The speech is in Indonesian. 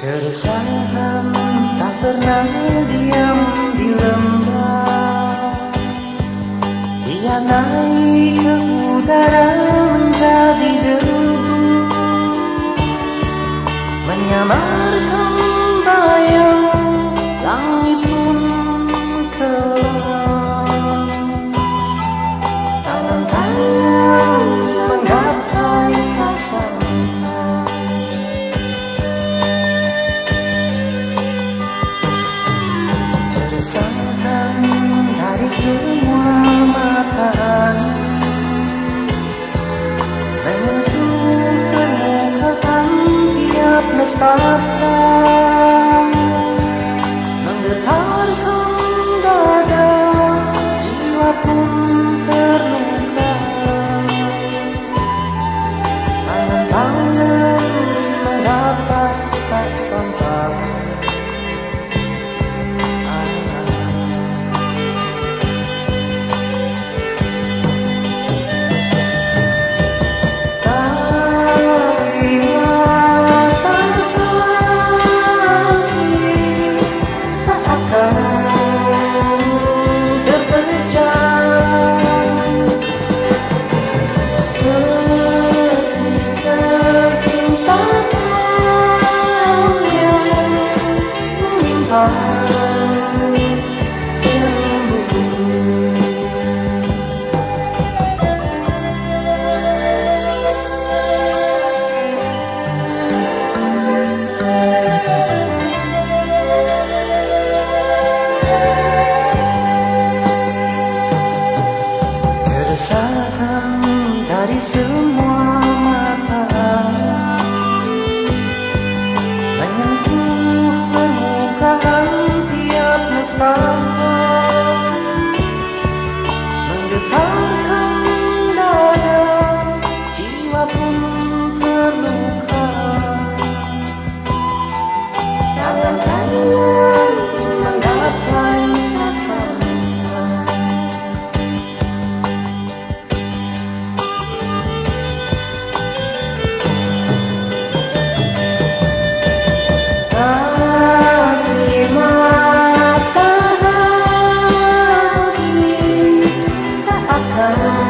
Keresahan tak pernah diam di lembah. Dia naik ke udara menjadi debu. Menyamarkan my kesalahan dari semua love.